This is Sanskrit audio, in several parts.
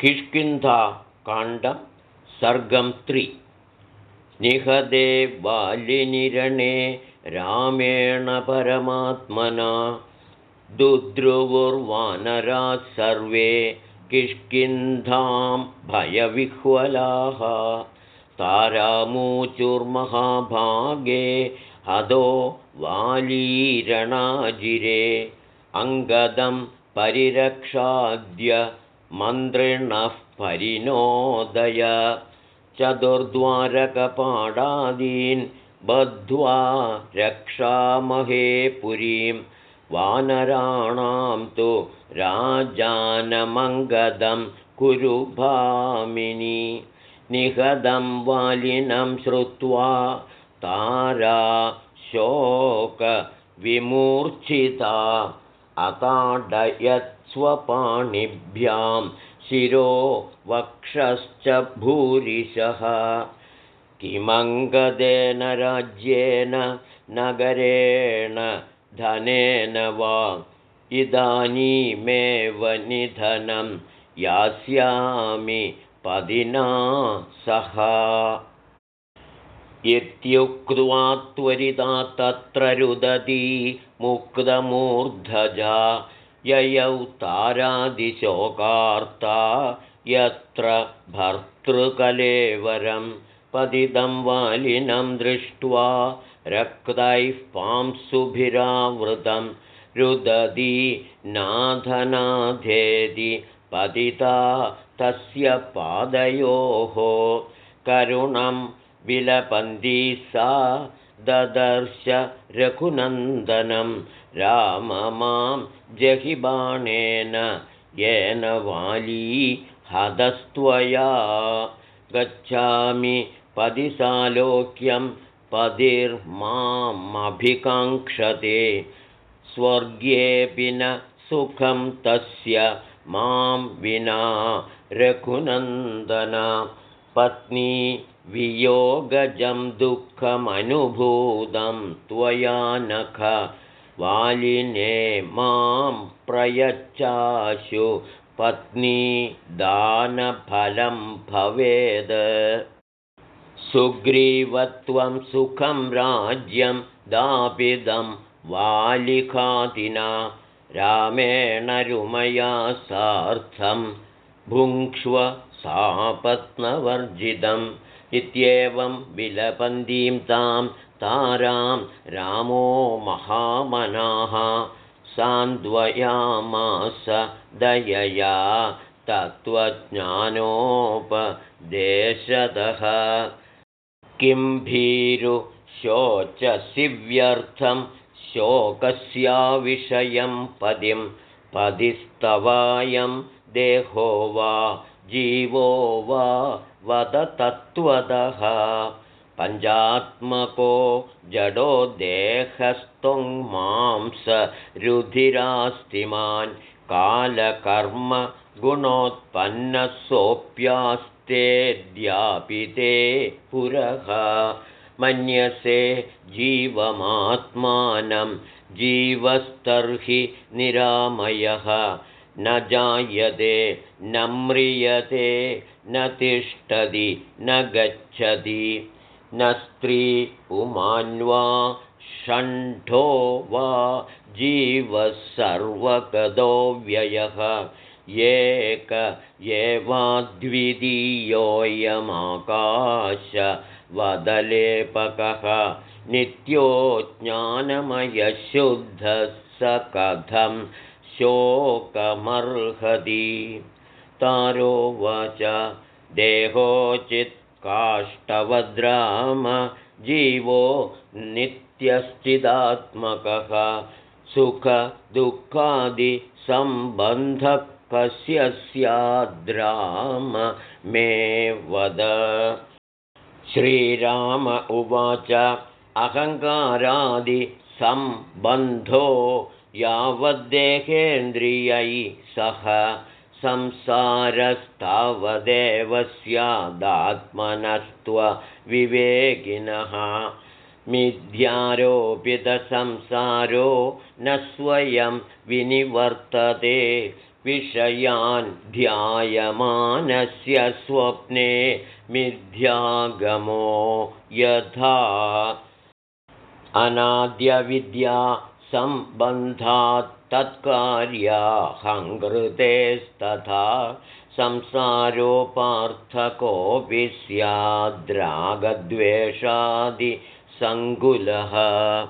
किष्किन्धाकाण्डं सर्गं त्रि निहदे बालिनिरणे रामेण परमात्मना दुद्रुवुर्वानराः सर्वे किष्किन्धां भयविह्वलाः तारामूचुर्महाभागे हदो वालीरणाजिरे अङ्गदं परिरक्षाद्य मन्त्रिणः परिणोदय। चतुर्द्वारकपाडादीन् बद्ध्वा रक्षामहे पुरीं। वानराणां तु राजानमङ्गदं कुरु भामिनी। निहदं वालिनं श्रुत्वा तारा शोकविमूर्च्छिता अताडयत्स्वपाणिभ्यां शिरो वक्षश्च भूरिशः किमङ्गदेन राज्येन नगरेण धनेन वा? इदानीमेव निधनं यास्यामि पदिना सह इत्युक्त्वा त्वरिता तत्र रुदती मुक्तमूर्धजा ययौ तारादिशोकार्ता यत्र भर्तृकलेवरं पतितं वालिनं दृष्ट्वा रक्तैः पांसुभिरावृतं रुदती नाथनाथेति पतिता तस्य पादयोः करुणं विलपन्ती सा ददर्श रघुनन्दनं। राम मां जहिबाणेन येन वाली हदस्त्वया। गच्छामि पदिसालोक्यं पदिर्मामभिकाङ्क्षते। स्वर्गेऽपि न सुखं तस्य मां विना रघुनन्दन। पत्नी वियोगजं दुःखमनुभूतं त्वया नख वालिने मां प्रयच्छाशु पत्नी दानफलं भवेद्। सुग्रीवत्वं सुखं राज्यं दापिदं वालिखातिना रामेण रुमया सार्थं भुङ्क्ष्व सापत्नवर्जितम् इत्येवं विलपन्तीं तां तारां रामो महामनाः सान्द्वयामास दयया तत्त्वज्ञानोपदेशतः। किं भीरुशोचसि व्यर्थं शोकस्याविषयं पदिं पदिस्तवायं देहो वा जीवो वा वदतत्त्वतः पञ्चात्मको जडो देहस्त्वं मांस रुधिरास्तिमान् कालकर्म गुणोत्पन्नसोऽप्यास्तेऽद्यापिते पुरः। मन्यसे जीवमात्मानं जीवस्तर्हि निरामयः न जायते न म्रियते न तिष्ठति न गच्छति। न स्त्री पुमान्वा षण्ठो वा जीवः सर्वगतो व्ययः। एक एवाद्वितीयोऽयमाकाशवदलेपकः नित्यो ज्ञानमयशुद्धः स कथं शोकमर्हति तारोवाच देहोचित्काष्ठवद्राम जीवो नित्यश्चिदात्मकः। सुखदुःखादिसम्बन्धः कस्य स्याद्राम मे वद। श्रीराम उवाच अहङ्कारादिसम्बन्धो यावद्देहेन्द्रियै सह संसारस्तावदेव स्यादात्मनस्त्वविवेकिनः मिथ्यारोपितसंसारो न स्वयं विनिवर्तते। विषयान् ध्यायमानस्य स्वप्ने मिथ्यागमो यथा। अनाद्यविद्या सम्बन्धात् तत्कार्याहङ्कृतेस्तथा संसारोपार्थकोऽपि स्याद्रागद्वेषादिसङ्कुलः।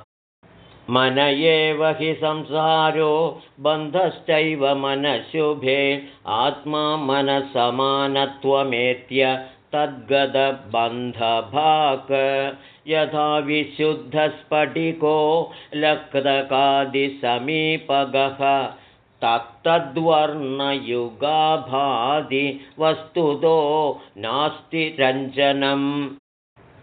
मन एव हि संसारो बन्धश्चैव मनशुभे आत्मा मनसमानत्वमेत्य तद्गतबन्धभाक् यथा विशुद्धस्फटिको लक्तकादिसमीपगः तत्तद्वर्णयुगाभादि वस्तुतो नास्ति रञ्जनम्।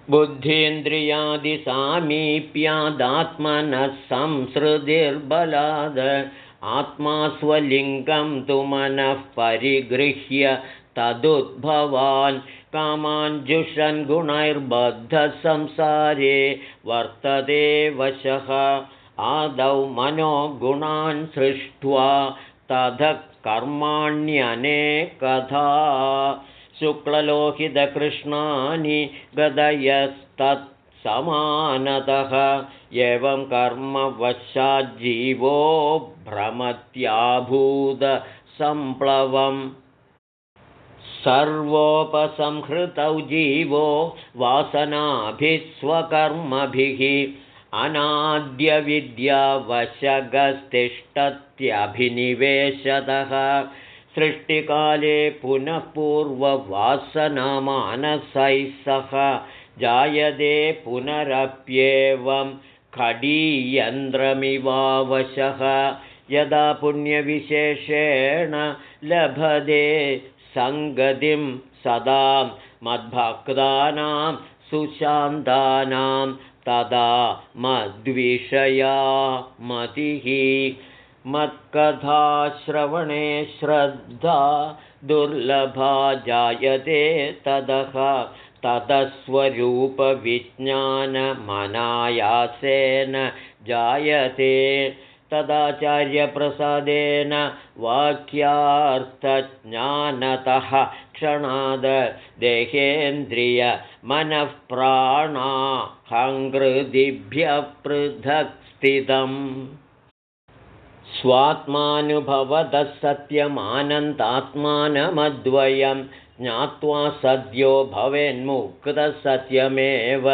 बुद्धीन्द्रियादिसामीप्यादात्मनः संसृतिर्बलाद आत्मा स्वलिङ्गं तु मनः परिगृह्य तदुद्भवान् कामाञ्जुषन् गुणैर्बद्धः संसारे वर्तते वशः। आदौ मनोगुणान् सृष्ट्वा ततः कर्माण्यनेकथा शुक्ललोहितकृष्णानि गदयस्तत्समानतः। एवं कर्मवशाज्जीवो भ्रमत्याभूतसम्प्लवम् सर्वोपसंहृतौ जीवो वासनाभिः स्वकर्मभिः अनाद्यविद्यावशगस्तिष्ठत्यभिनिवेशतः। सृष्टिकाले पुनः पूर्ववासनामानसैः सह जायते पुनरप्येवं खडीयन्त्रमिवावशः यदा पुण्यविशेषेण लभते सङ्गतिं सदा मद्भक्तानां सुशान्तानां तदा मद्विषया मतिः मत्कथाश्रवणे श्रद्धा दुर्लभा जायते ततः ततस्वरूपविज्ञानमनायासेन जायते तदाचार्यप्रसादेन वाक्यार्थज्ञानतः क्षणाद देहेन्द्रियमनःप्राणाहङ्कृदिभ्यः पृथक् स्थितम्। स्वात्मानुभवतः सत्यमानन्दात्मानमद्वयं ज्ञात्वा सद्यो भवेन्मुक्तसत्यमेव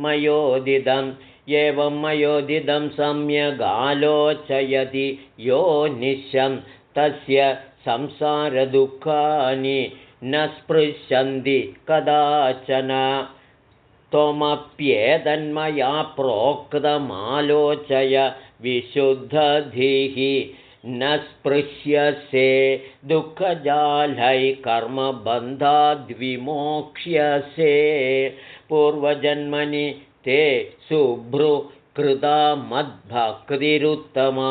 मयोदिदम् एवं मयोदिदं सम्यगालोचयति यो निशं तस्य संसारदुःखानि न स्पृशन्ति कदाचन। त्वमप्येतन्मया प्रोक्तमालोचय विशुद्धधिः न स्पृश्यसे दुःखजालैकर्मबन्धाद्विमोक्ष्यसे। पूर्वजन्मनि ते शुभ्रुकृता मद्भक्तिरुत्तमा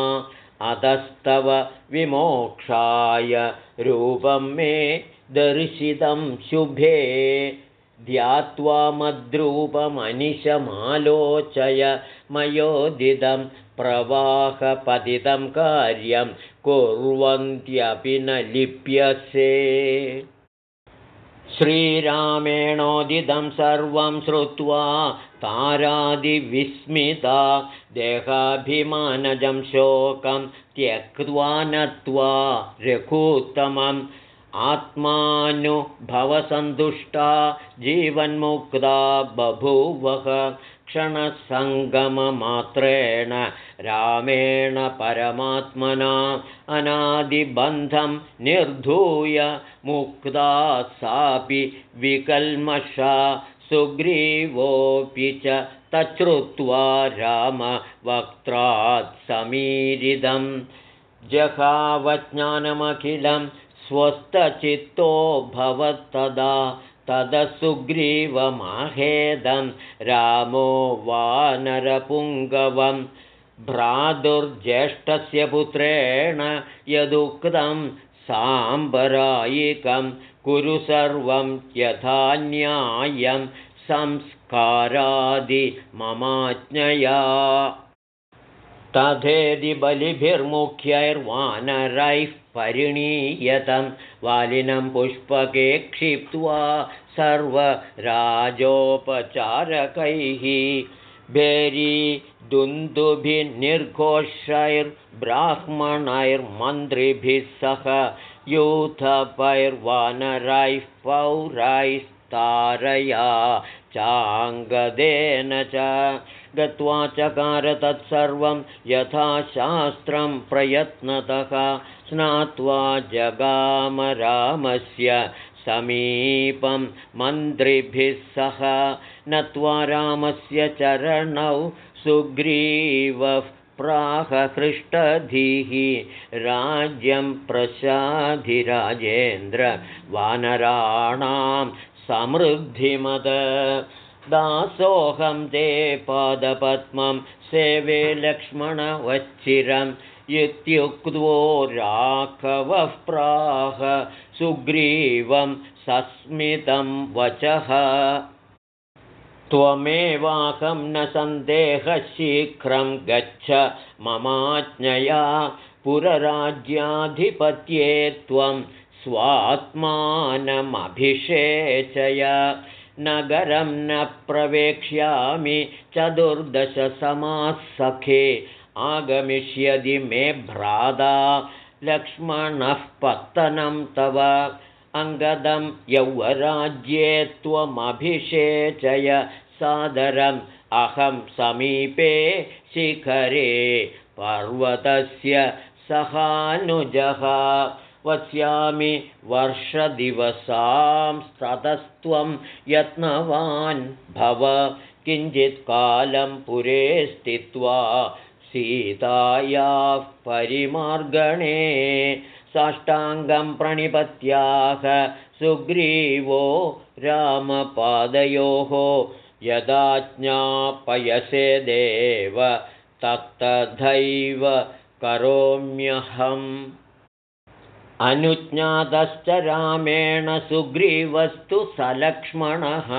अतस्तव विमोक्षाय रूपं मे दर्शितं शुभे ध्यात्वा मद्रूपमनिशमालोचय मयोदितं प्रवाहपतितं कार्यं कुर्वन्त्यपि न लिप्यसे। श्रीरामेणोदितं सर्वं श्रुत्वा तारादिविस्मिता देहाभिमानजं शोकं त्यक्त्वा नत्वा रघूत्तमम्। आत्मानुभवसन्तुष्टा जीवन्मुक्ता बभूवः। क्षणसङ्गममात्रेण रामेण परमात्मना अनादिबन्धं निर्धूय मुक्ता सापि विकल्मषा सुग्रीवोऽपि च तच्छ्रुत्वा रामवक्त्रात् समीरिदं जहावज्ञानमखिलं स्वस्थचित्तो भवत्तदा तदसुग्रीवमाहेदं रामो वानरपुङ्गवं भ्रातुर्ज्येष्ठस्य पुत्रेण यदुक्तं साम्बरायिकं कुरु सर्वं यथा न्यायं तथेदि बलिभिर्मुख्यैर्वानरैः परिणीयतं वालिनं पुष्पके क्षिप्त्वा सर्वराजोपचारकैः भेरी दुन्दुभिर्निर्घोषैर्ब्राह्मणैर्मन्त्रिभिः सह यूथपैर्वानरैः पौरैस्तारया चाङ्गदेन च गत्वा चकार तत्सर्वं यथाशास्त्रं प्रयत्नतः स्नात्वा जगामरामस्य समीपं मन्त्रिभिः सह नत्वा रामस्य चरणौ सुग्रीवः प्राहृष्टधिः राज्यं प्रसाधिराजेन्द्र वानराणां समृद्धिमद। दासोऽहं ते पादपद्मं सेवे लक्ष्मणवच्चिरम् इत्युक्त्वो राघवः प्राह सुग्रीवं सस्मितं वचः। त्वमेवाकं न सन्देहशीघ्रं गच्छ ममाज्ञया पुरराज्याधिपत्ये त्वं स्वात्मानमभिषेचय। नगरं न प्रवेक्ष्यामि चतुर्दशसमाः सखे आगमिष्यति मे भ्राता लक्ष्मणः पत्तनं तव अङ्गदं यौवराज्ये त्वमभिषेचय सादरम् अहं समीपे शिखरे पर्वतस्य सहानुजः। वस्यामि वर्षदिवसांस्ततस्त्वं यत्नवान् भव। किञ्चित्कालं पुरे स्थित्वा सीतायाः परिमार्गणे साष्टाङ्गं प्रणिपत्याः सुग्रीवो रामपादयोः यदा ज्ञापयसे देव तत्तथैव करोम्यहम्। अनुज्ञातश्च रामेण सुग्रीवस्तु सलक्ष्मणः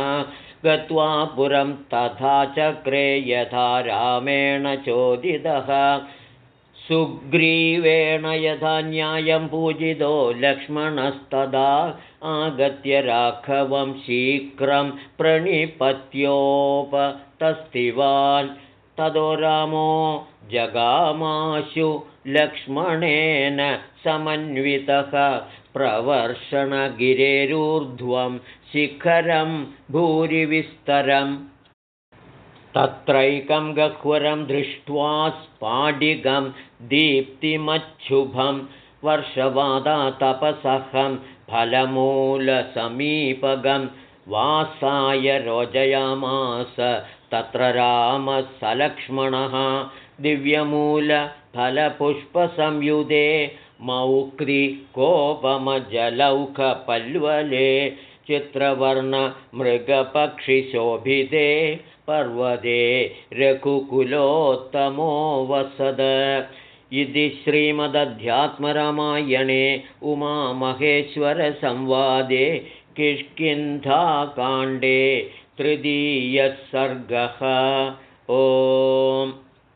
गत्वा पुरं तथा चक्रे यथा रामेण चोदितः। सुग्रीवेण यथा न्यायं पूजितो लक्ष्मणस्तदा आगत्य राघवं शीघ्रं प्रणिपत्योपतस्तिवान् ततो रामो जगामाशु लक्ष्मणेन समन्वितः प्रवर्षणगिरेरूर्ध्वं शिखरं भूरिविस्तरम् तत्रैकं गह्वरं दृष्ट्वा स्फाटिकं दीप्तिमच्छुभं वर्षवादातपसहं फलमूलसमीपगं वासाय रोजयामास तत्र रामः सलक्ष्मणः दिव्यमूलफलपुष्पसंयुधे मौक्तिकोपमजलौकपल्वले चित्रवर्णमृगपक्षिशोभिते पर्वते रघुकुलोत्तमो वसद। इति श्रीमदध्यात्मरामायणे उमामहेश्वरसंवादे किष्किन्धाकाण्डे तृतीयः सर्गः। ओम्